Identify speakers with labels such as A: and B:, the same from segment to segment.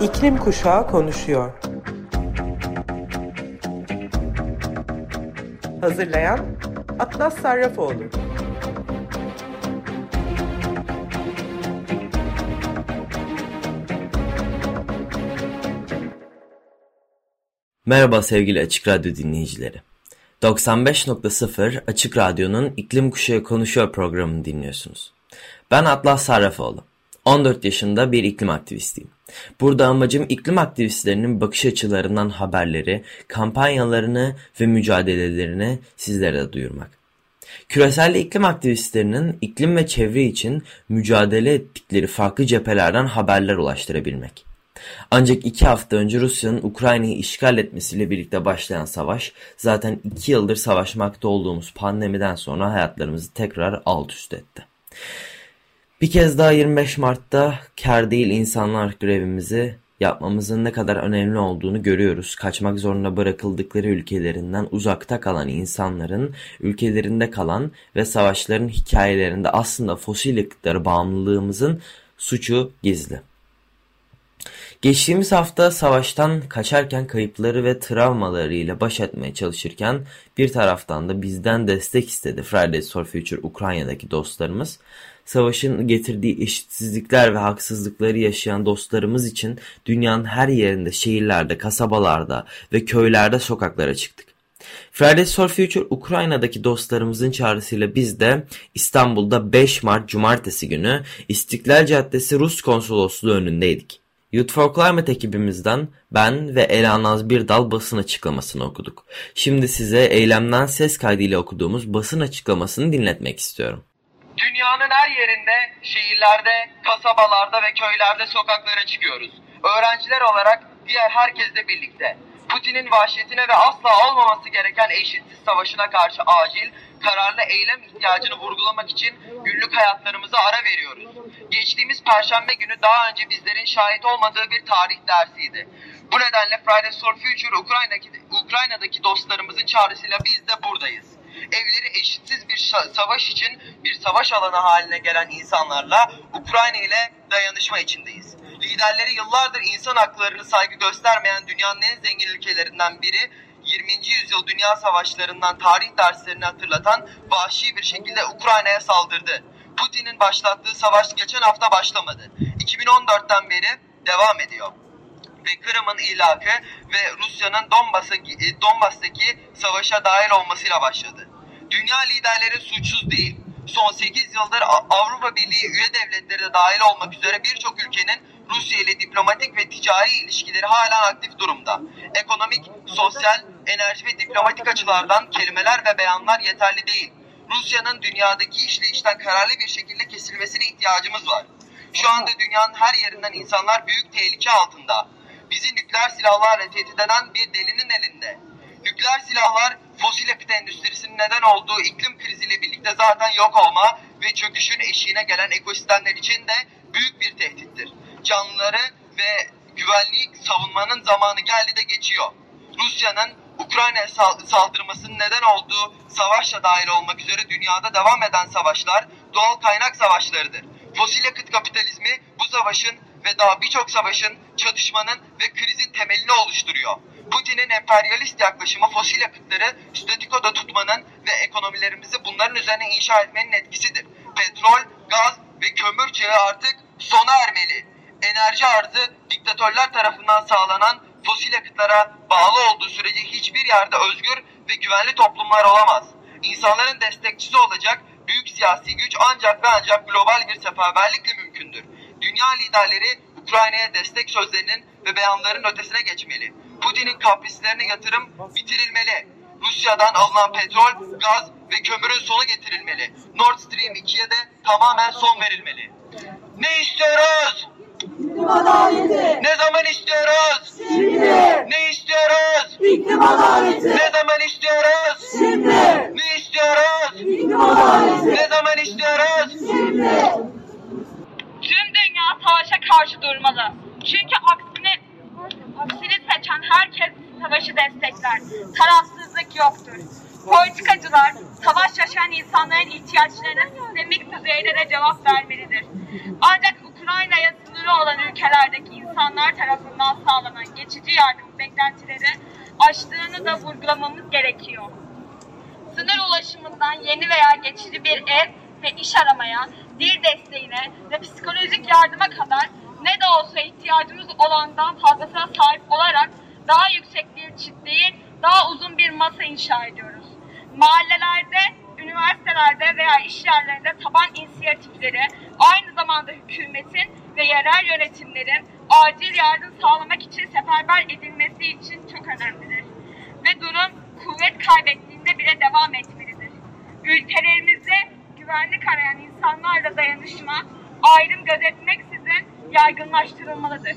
A: İklim Kuşağı konuşuyor. Hazırlayan Atlas Sarrafoğlu.
B: Merhaba sevgili Açık Radyo dinleyicileri. 95.0 Açık Radyo'nun İklim Kuşağı Konuşuyor programını dinliyorsunuz. Ben Atlas Sarrafoğlu. 14 yaşında bir iklim aktivistiyim. Burada amacım iklim aktivistlerinin bakış açılarından haberleri, kampanyalarını ve mücadelelerini sizlere duyurmak. Küresel iklim aktivistlerinin iklim ve çevre için mücadele ettikleri farklı cephelerden haberler ulaştırabilmek. Ancak iki hafta önce Rusya'nın Ukrayna'yı işgal etmesiyle birlikte başlayan savaş, zaten iki yıldır savaşmakta olduğumuz pandemiden sonra hayatlarımızı tekrar alt üst etti. Bir kez daha 25 Mart'ta kar değil insanlar grevimizi yapmamızın ne kadar önemli olduğunu görüyoruz. Kaçmak zorunda bırakıldıkları ülkelerinden uzakta kalan insanların ülkelerinde kalan ve savaşların hikayelerinde aslında fosil yakıtları bağımlılığımızın suçu gizli. Geçtiğimiz hafta savaştan kaçarken kayıpları ve travmalarıyla baş etmeye çalışırken bir taraftan da bizden destek istedi Fridays for Future Ukrayna'daki dostlarımız. Savaşın getirdiği eşitsizlikler ve haksızlıkları yaşayan dostlarımız için dünyanın her yerinde, şehirlerde, kasabalarda ve köylerde sokaklara çıktık. Fridays for Future Ukrayna'daki dostlarımızın çağrısıyla biz de İstanbul'da 5 Mart Cumartesi günü İstiklal Caddesi Rus Konsolosluğu önündeydik. Youth for Climate ekibimizden ben ve Ela Naz Birdal basın açıklamasını okuduk. Şimdi size eylemden ses kaydıyla okuduğumuz basın açıklamasını dinletmek istiyorum.
C: Dünyanın her yerinde, şehirlerde, kasabalarda ve köylerde sokaklara çıkıyoruz. Öğrenciler olarak diğer herkesle birlikte. Putin'in vahşetine ve asla olmaması gereken eşitsiz savaşına karşı acil, kararlı eylem ihtiyacını vurgulamak için günlük hayatlarımıza ara veriyoruz. Geçtiğimiz perşembe günü daha önce bizlerin şahit olmadığı bir tarih dersiydi. Bu nedenle Fridays for Future Ukrayna'daki, Ukrayna'daki dostlarımızın çağrısıyla biz de buradayız. Evleri eşitsiz bir savaş için bir savaş alanı haline gelen insanlarla Ukrayna ile dayanışma içindeyiz. Liderleri yıllardır insan haklarını saygı göstermeyen dünyanın en zengin ülkelerinden biri 20. yüzyıl dünya savaşlarından tarih derslerini hatırlatan vahşi bir şekilde Ukrayna'ya saldırdı. Putin'in başlattığı savaş geçen hafta başlamadı. 2014'ten beri devam ediyor. Ve Kırım'ın ilakı ve Rusya'nın Donbas'taki savaşa dahil olmasıyla başladı. Dünya liderleri suçsuz değil. Son 8 yıldır Avrupa Birliği üye devletleri de dahil olmak üzere birçok ülkenin Rusya ile diplomatik ve ticari ilişkileri hala aktif durumda. Ekonomik, sosyal, enerji ve diplomatik açılardan kelimeler ve beyanlar yeterli değil. Rusya'nın dünyadaki işleyişten kararlı bir şekilde kesilmesine ihtiyacımız var. Şu anda dünyanın her yerinden insanlar büyük tehlike altında. Bizi nükleer silahlarla tehdit eden bir delinin elinde. Nükleer silahlar fosil yakıt endüstrisinin neden olduğu iklim kriziyle birlikte zaten yok olma ve çöküşün eşiğine gelen ekosistemler için de büyük bir tehdittir. Canlıları ve güvenliği savunmanın zamanı geldi de geçiyor. Rusya'nın Ukrayna'ya saldırmasının neden olduğu savaşla dahil olmak üzere dünyada devam eden savaşlar doğal kaynak savaşlarıdır. Fosil yakıt kapitalizmi bu savaşın ve daha birçok savaşın, çatışmanın ve krizin temelini oluşturuyor. Putin'in emperyalist yaklaşımı fosil yakıtları statikoda tutmanın ve ekonomilerimizi bunların üzerine inşa etmenin etkisidir. Petrol, gaz ve kömür çağı artık sona ermeli. Enerji arzı diktatörler tarafından sağlanan fosil yakıtlara bağlı olduğu sürece hiçbir yerde özgür ve güvenli toplumlar olamaz. İnsanların destekçisi olacak büyük siyasi güç ancak ve ancak global bir seferberlikle mümkündür. Dünya liderleri Ukrayna'ya destek sözlerinin ve beyanların ötesine geçmeli. Putin'in kaprislerine yatırım bitirilmeli. Rusya'dan alınan petrol, gaz ve kömürün sonu getirilmeli. Nord Stream 2'ye de tamamen son verilmeli. Ne istiyoruz?
D: Adaleti.
C: Ne zaman istiyoruz?
D: Şimdi.
C: Ne istiyoruz?
D: İklim adaleti.
C: Ne zaman istiyoruz?
D: Şimdi.
C: Ne istiyoruz?
D: İklim adaleti.
C: Ne zaman istiyoruz?
D: Şimdi.
E: Tüm dünya savaşa karşı durmalı. Çünkü aksine aksini seçen herkes savaşı destekler. Tarafsızlık yoktur. Politikacılar savaş yaşayan insanların ihtiyaçlarına sistemik düzeyde de cevap vermelidir. Ancak Ukrayna'ya sınırı olan ülkelerdeki insanlar tarafından sağlanan geçici yardım beklentileri aştığını da vurgulamamız gerekiyor. Sınır ulaşımından yeni veya geçici bir ev ve iş aramaya, dil desteğine ve psikolojik yardıma kadar ne de olsa ihtiyacımız olandan fazlasına sahip olarak daha yüksek bir çit değil, daha uzun bir masa inşa ediyoruz. Mahallelerde, üniversitelerde veya iş yerlerinde taban inisiyatifleri aynı zamanda hükümetin ve yerel yönetimlerin acil yardım sağlamak için seferber edilmesi için çok önemlidir. Ve durum kuvvet kaybettiğinde bile devam etmelidir. Ülkelerimizde güvenlik arayan insanlarla dayanışma, ayrım gözetmeksizin yaygınlaştırılmalıdır.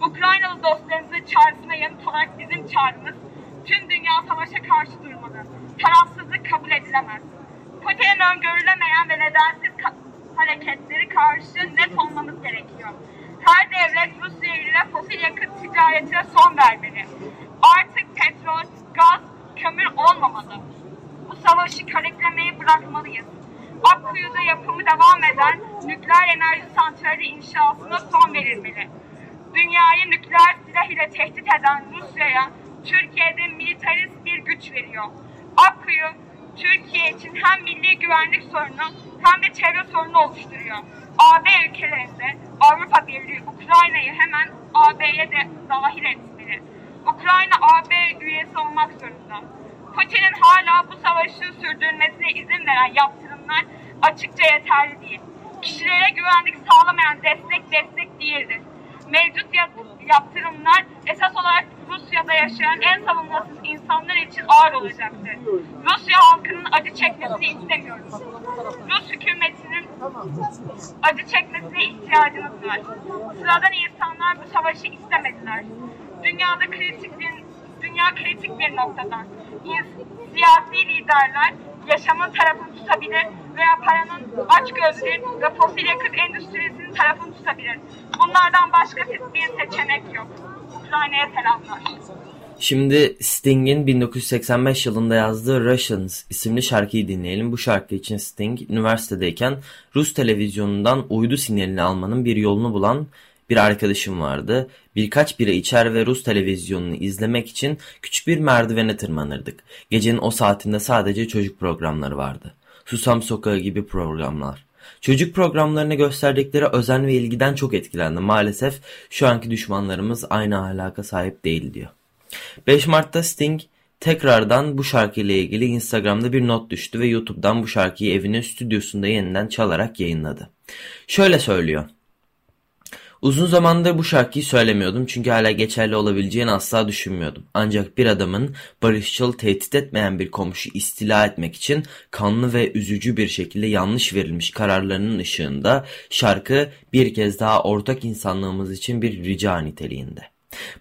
E: Ukraynalı dostlarımızın çağrısına yanıt olarak bizim çağrımız tüm dünya savaşa karşı durmalı. Tarafsızlık kabul edilemez. Putin'in öngörülemeyen ve nedensiz hareketleri karşı net olmamız gerekiyor. Her devlet Rusya ile fosil yakıt ticaretine son vermeli. Artık petrol, gaz, kömür olmamalı. Bu savaşı körüklemeyi bırakmalıyız. Akkuyu'da yapımı devam eden nükleer enerji santrali inşasına son verilmeli. Dünyayı nükleer silah ile tehdit eden Rusya'ya Türkiye'de militarist bir güç veriyor. Akkuyu Türkiye için hem milli güvenlik sorunu hem de çevre sorunu oluşturuyor. AB ülkelerinde Avrupa Birliği Ukrayna'yı hemen AB'ye de dahil etmeli. Ukrayna AB üyesi olmak zorunda. Putin'in hala bu savaşı sürdürmesine izin veren yaptırımlar açıkça yeterli değil. Kişilere güvenlik sağlamayan destek destek değildir. Mevcut yaptırımlar esas olarak Rusya'da yaşayan en savunmasız insanlar için ağır olacaktır. Rusya halkının acı çekmesini istemiyoruz. Rus hükümetinin acı çekmesine ihtiyacımız var. Sıradan insanlar bu savaşı istemediler. Dünyada kritik bir, dünya kritik bir noktadan. Siyasi liderler yaşamın tarafını tutabilir veya paranın açgözlülüğün ve fosil yakıt endüstrisinin tarafını tutabilir. Bunlardan başka bir seçenek yok. Ukrayna'ya selamlar.
B: Şimdi Sting'in 1985 yılında yazdığı Russians isimli şarkıyı dinleyelim. Bu şarkı için Sting üniversitedeyken Rus televizyonundan uydu sinyalini almanın bir yolunu bulan bir arkadaşım vardı. Birkaç bira içer ve Rus televizyonunu izlemek için küçük bir merdivene tırmanırdık. Gecenin o saatinde sadece çocuk programları vardı. Susam Sokağı gibi programlar. Çocuk programlarına gösterdikleri özen ve ilgiden çok etkilendim. Maalesef şu anki düşmanlarımız aynı ahlaka sahip değil diyor. 5 Mart'ta Sting tekrardan bu şarkıyla ilgili Instagram'da bir not düştü ve YouTube'dan bu şarkıyı evinin stüdyosunda yeniden çalarak yayınladı. Şöyle söylüyor. Uzun zamandır bu şarkıyı söylemiyordum çünkü hala geçerli olabileceğini asla düşünmüyordum. Ancak bir adamın barışçıl tehdit etmeyen bir komşu istila etmek için kanlı ve üzücü bir şekilde yanlış verilmiş kararlarının ışığında şarkı bir kez daha ortak insanlığımız için bir rica niteliğinde.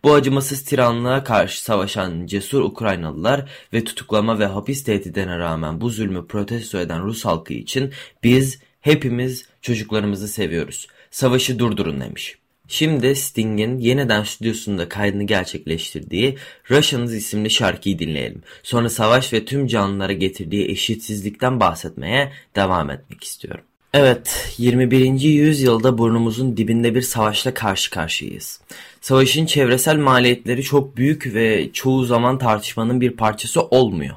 B: Bu acımasız tiranlığa karşı savaşan cesur Ukraynalılar ve tutuklama ve hapis tehdidine rağmen bu zulmü protesto eden Rus halkı için biz hepimiz çocuklarımızı seviyoruz. Savaşı durdurun demiş. Şimdi Sting'in yeniden stüdyosunda kaydını gerçekleştirdiği Russians isimli şarkıyı dinleyelim. Sonra savaş ve tüm canlılara getirdiği eşitsizlikten bahsetmeye devam etmek istiyorum. Evet, 21. yüzyılda burnumuzun dibinde bir savaşla karşı karşıyayız. Savaşın çevresel maliyetleri çok büyük ve çoğu zaman tartışmanın bir parçası olmuyor.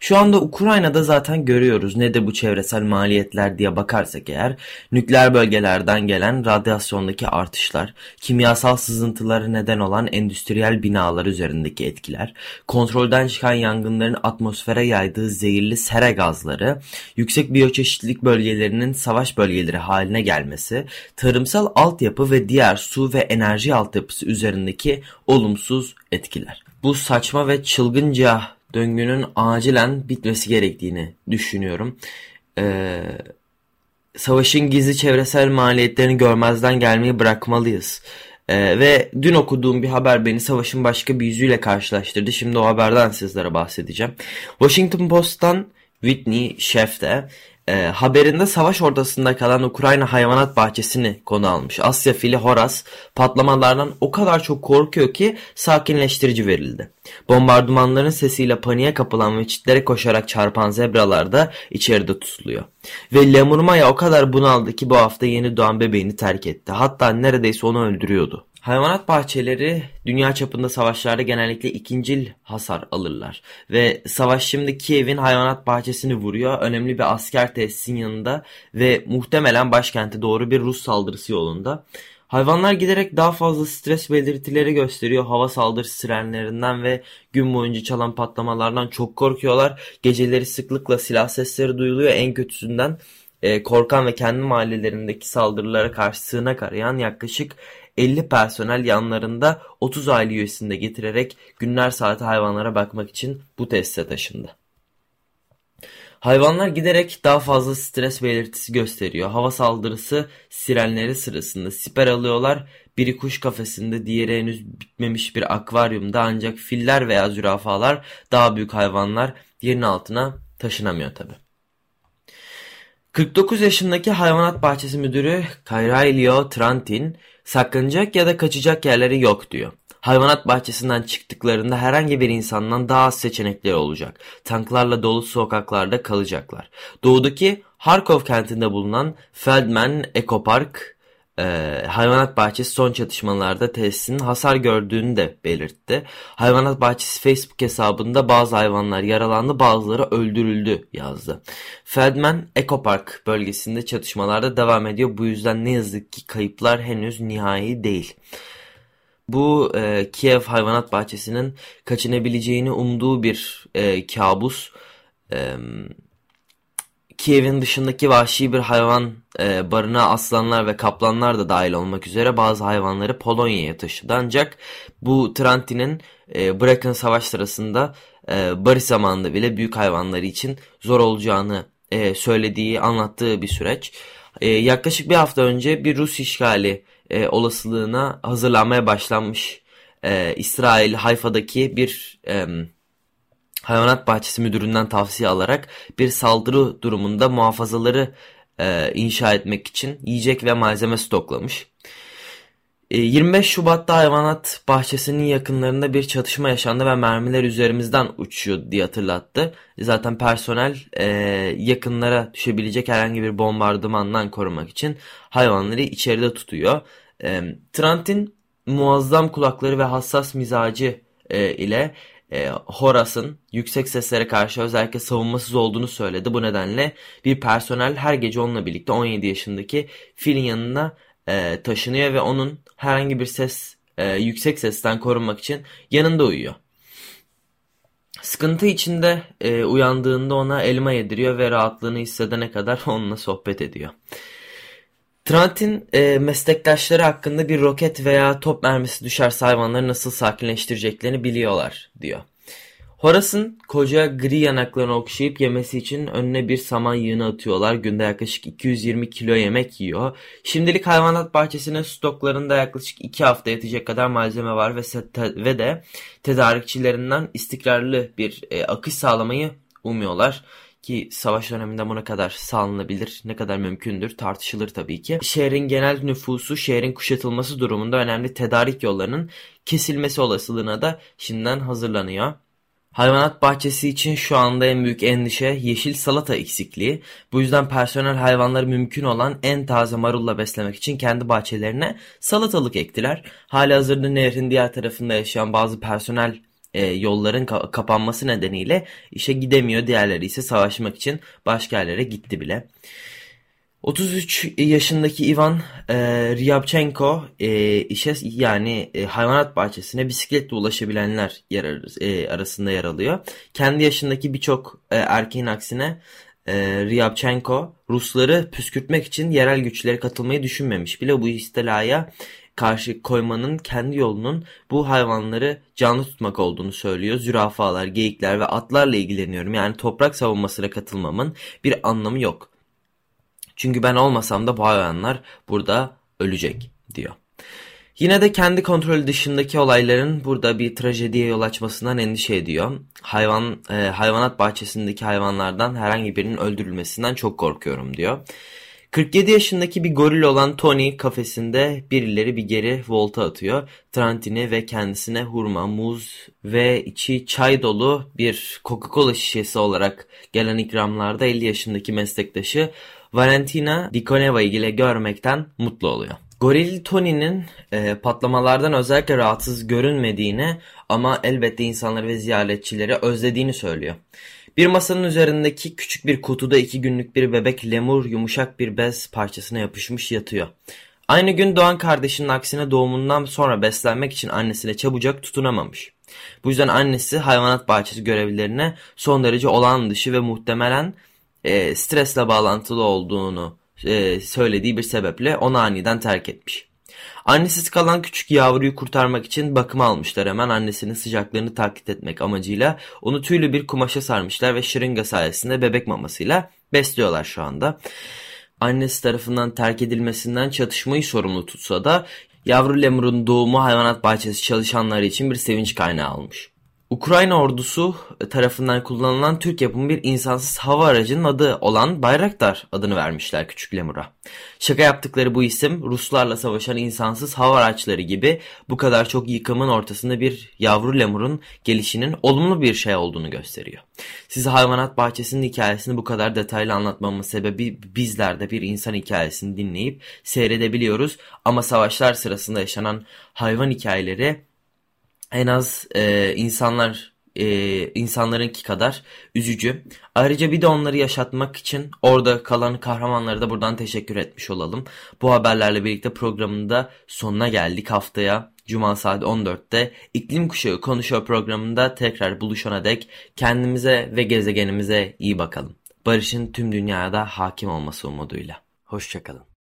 B: Şu anda Ukrayna'da zaten görüyoruz ne de bu çevresel maliyetler diye bakarsak eğer nükleer bölgelerden gelen radyasyondaki artışlar, kimyasal sızıntıları neden olan endüstriyel binalar üzerindeki etkiler, kontrolden çıkan yangınların atmosfere yaydığı zehirli sera gazları, yüksek biyoçeşitlilik bölgelerinin savaş bölgeleri haline gelmesi, tarımsal altyapı ve diğer su ve enerji altyapısı üzerindeki olumsuz etkiler. Bu saçma ve çılgınca döngünün acilen bitmesi gerektiğini düşünüyorum. Ee, savaşın gizli çevresel maliyetlerini görmezden gelmeyi bırakmalıyız. Ee, ve dün okuduğum bir haber beni savaşın başka bir yüzüyle karşılaştırdı. Şimdi o haberden sizlere bahsedeceğim. Washington Post'tan Whitney Sheff de e, haberinde savaş ortasında kalan Ukrayna hayvanat bahçesini konu almış. Asya fili Horas patlamalardan o kadar çok korkuyor ki sakinleştirici verildi. Bombardımanların sesiyle paniğe kapılan ve çitlere koşarak çarpan zebralar da içeride tutuluyor. Ve Lemur Maya o kadar bunaldı ki bu hafta yeni doğan bebeğini terk etti. Hatta neredeyse onu öldürüyordu. Hayvanat bahçeleri dünya çapında savaşlarda genellikle ikincil hasar alırlar. Ve savaş şimdi Kiev'in hayvanat bahçesini vuruyor. Önemli bir asker tesisin yanında ve muhtemelen başkente doğru bir Rus saldırısı yolunda. Hayvanlar giderek daha fazla stres belirtileri gösteriyor. Hava saldırısı sirenlerinden ve gün boyunca çalan patlamalardan çok korkuyorlar. Geceleri sıklıkla silah sesleri duyuluyor. En kötüsünden e, korkan ve kendi mahallelerindeki saldırılara karşı sığınak arayan yaklaşık 50 personel yanlarında 30 aile üyesini de getirerek günler saati hayvanlara bakmak için bu tesise taşındı. Hayvanlar giderek daha fazla stres belirtisi gösteriyor. Hava saldırısı sirenleri sırasında siper alıyorlar. Biri kuş kafesinde, diğeri henüz bitmemiş bir akvaryumda ancak filler veya zürafalar daha büyük hayvanlar yerin altına taşınamıyor tabi. 49 yaşındaki hayvanat bahçesi müdürü Kairailio Trantin saklanacak ya da kaçacak yerleri yok diyor. Hayvanat bahçesinden çıktıklarında herhangi bir insandan daha az seçenekleri olacak. Tanklarla dolu sokaklarda kalacaklar. Doğudaki Harkov kentinde bulunan Feldman Ekopark e, hayvanat bahçesi son çatışmalarda tesisinin hasar gördüğünü de belirtti. Hayvanat bahçesi Facebook hesabında bazı hayvanlar yaralandı bazıları öldürüldü yazdı. Feldman Ekopark bölgesinde çatışmalarda devam ediyor. Bu yüzden ne yazık ki kayıplar henüz nihai değil. Bu e, Kiev hayvanat bahçesinin kaçınabileceğini umduğu bir e, kabus. E, Kiev'in dışındaki vahşi bir hayvan e, barına aslanlar ve kaplanlar da dahil olmak üzere bazı hayvanları Polonya'ya taşıdı. Ancak bu Trantin'in e, bırakın savaş sırasında e, barış zamanında bile büyük hayvanları için zor olacağını e, söylediği, anlattığı bir süreç. E, yaklaşık bir hafta önce bir Rus işgali e, olasılığına hazırlanmaya başlanmış e, İsrail Hayfa'daki bir e, hayvanat bahçesi müdüründen tavsiye alarak bir saldırı durumunda muhafazaları e, inşa etmek için yiyecek ve malzeme stoklamış. 25 e, Şubat'ta hayvanat bahçesinin yakınlarında bir çatışma yaşandı ve mermiler üzerimizden uçuyor diye hatırlattı. Zaten personel e, yakınlara düşebilecek herhangi bir bombardımandan korumak için hayvanları içeride tutuyor. E, Trant'in muazzam kulakları ve hassas mizacı e, ile e, Horas'ın yüksek seslere karşı özellikle savunmasız olduğunu söyledi. Bu nedenle bir personel her gece onunla birlikte 17 yaşındaki Phil'in yanına e, taşınıyor ve onun herhangi bir ses e, yüksek sesten korunmak için yanında uyuyor. Sıkıntı içinde e, uyandığında ona elma yediriyor ve rahatlığını hissedene kadar onunla sohbet ediyor. Trant'in e, meslektaşları hakkında bir roket veya top mermisi düşerse hayvanları nasıl sakinleştireceklerini biliyorlar diyor. Horace'ın koca gri yanaklarını okşayıp yemesi için önüne bir saman yığını atıyorlar. Günde yaklaşık 220 kilo yemek yiyor. Şimdilik hayvanat bahçesinin stoklarında yaklaşık 2 hafta yetecek kadar malzeme var ve, ve de tedarikçilerinden istikrarlı bir e, akış sağlamayı umuyorlar. Ki savaş döneminde bu ne kadar sağlanabilir, ne kadar mümkündür tartışılır tabii ki. Şehrin genel nüfusu şehrin kuşatılması durumunda önemli tedarik yollarının kesilmesi olasılığına da şimdiden hazırlanıyor. Hayvanat bahçesi için şu anda en büyük endişe yeşil salata eksikliği. Bu yüzden personel hayvanları mümkün olan en taze marulla beslemek için kendi bahçelerine salatalık ektiler. Hali hazırda nehrin diğer tarafında yaşayan bazı personel e, yolların ka kapanması nedeniyle işe gidemiyor. Diğerleri ise savaşmak için başka yerlere gitti bile. 33 yaşındaki Ivan e, Ryabchenko e, işe yani e, hayvanat bahçesine bisikletle ulaşabilenler yer e, arasında yer alıyor. Kendi yaşındaki birçok e, erkeğin aksine e, Ryabchenko Rusları püskürtmek için yerel güçlere katılmayı düşünmemiş bile bu istilaya karşı koymanın kendi yolunun bu hayvanları canlı tutmak olduğunu söylüyor. Zürafalar, geyikler ve atlarla ilgileniyorum. Yani toprak savunmasına katılmamın bir anlamı yok. Çünkü ben olmasam da bu hayvanlar burada ölecek diyor. Yine de kendi kontrolü dışındaki olayların burada bir trajediye yol açmasından endişe ediyor. Hayvan e, hayvanat bahçesindeki hayvanlardan herhangi birinin öldürülmesinden çok korkuyorum diyor. 47 yaşındaki bir goril olan Tony kafesinde birileri bir geri volta atıyor. Trantini ve kendisine hurma, muz ve içi çay dolu bir Coca-Cola şişesi olarak gelen ikramlarda 50 yaşındaki meslektaşı Valentina Dikoneva ile görmekten mutlu oluyor. Goril Tony'nin e, patlamalardan özellikle rahatsız görünmediğini ama elbette insanları ve ziyaretçileri özlediğini söylüyor. Bir masanın üzerindeki küçük bir kutuda iki günlük bir bebek lemur yumuşak bir bez parçasına yapışmış yatıyor. Aynı gün doğan kardeşinin aksine doğumundan sonra beslenmek için annesine çabucak tutunamamış. Bu yüzden annesi hayvanat bahçesi görevlilerine son derece olağan dışı ve muhtemelen e, stresle bağlantılı olduğunu e, söylediği bir sebeple onu aniden terk etmiş. Annesiz kalan küçük yavruyu kurtarmak için bakım almışlar hemen annesinin sıcaklığını taklit etmek amacıyla onu tüylü bir kumaşa sarmışlar ve şırınga sayesinde bebek mamasıyla besliyorlar şu anda. Annesi tarafından terk edilmesinden çatışmayı sorumlu tutsa da yavru lemurun doğumu hayvanat bahçesi çalışanları için bir sevinç kaynağı olmuş. Ukrayna ordusu tarafından kullanılan Türk yapımı bir insansız hava aracının adı olan Bayraktar adını vermişler küçük lemura. Şaka yaptıkları bu isim Ruslarla savaşan insansız hava araçları gibi bu kadar çok yıkımın ortasında bir yavru lemurun gelişinin olumlu bir şey olduğunu gösteriyor. Size hayvanat bahçesinin hikayesini bu kadar detaylı anlatmamın sebebi bizler de bir insan hikayesini dinleyip seyredebiliyoruz ama savaşlar sırasında yaşanan hayvan hikayeleri en az e, insanlar e, insanlarınki kadar üzücü. Ayrıca bir de onları yaşatmak için orada kalan kahramanlara da buradan teşekkür etmiş olalım. Bu haberlerle birlikte programında sonuna geldik haftaya. Cuma saat 14'te iklim kuşağı konuşuyor programında tekrar buluşana dek kendimize ve gezegenimize iyi bakalım. Barışın tüm dünyada hakim olması umuduyla. Hoşçakalın.